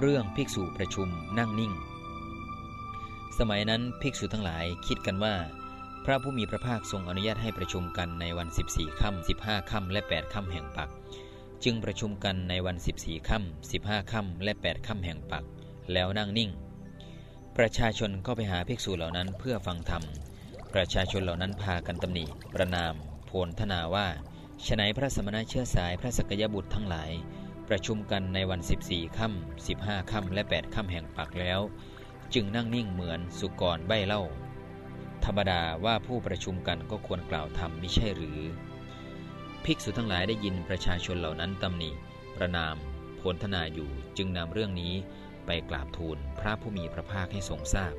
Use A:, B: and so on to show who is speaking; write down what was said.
A: เรื่องภิกษุประชุมนั่งนิ่ง สมัยนั้นภิกษุทั้งหลายคิดกันว่า พระผู้มีพระภาคทรงอนุญาตให้ประชุมกันในวัน 14ค่ำ15ค่ำและ 8ค่ำแห่งปัก จึงประชุมกันในวัน 14ค่ำ15ค่ำและ 8ค่ำแห่งปัก แล้วนั่งนิ่ง ประชาชนก็ไปหาภิกษุเหล่านั้นเพื่อฟังธรรม ประชาชนเหล่านั้นพากันตำหนิประนาม โพลทนาว่าฉนัยพระสมณะเชื้อสายพระสกยบุตรทั้งหลาย ประชุมกันในวัน 14ค่ำ15ค่ำและ 8ค่ำแห่งปักแล้ว จึงนั่งนิ่งเหมือนสุกรใบเล่า ธรรมดาว่าผู้ประชุมกันก็ควรกล่าวธรรมมิใช่หรือ ภิกษุทั้งหลายได้ยินประชาชนเหล่านั้นตำหนิ ประนามโพลทนาอยู่จึงนำเรื่องนี้ไปกราบทูลพระผู้มีพระภาคให้ทรงทราบ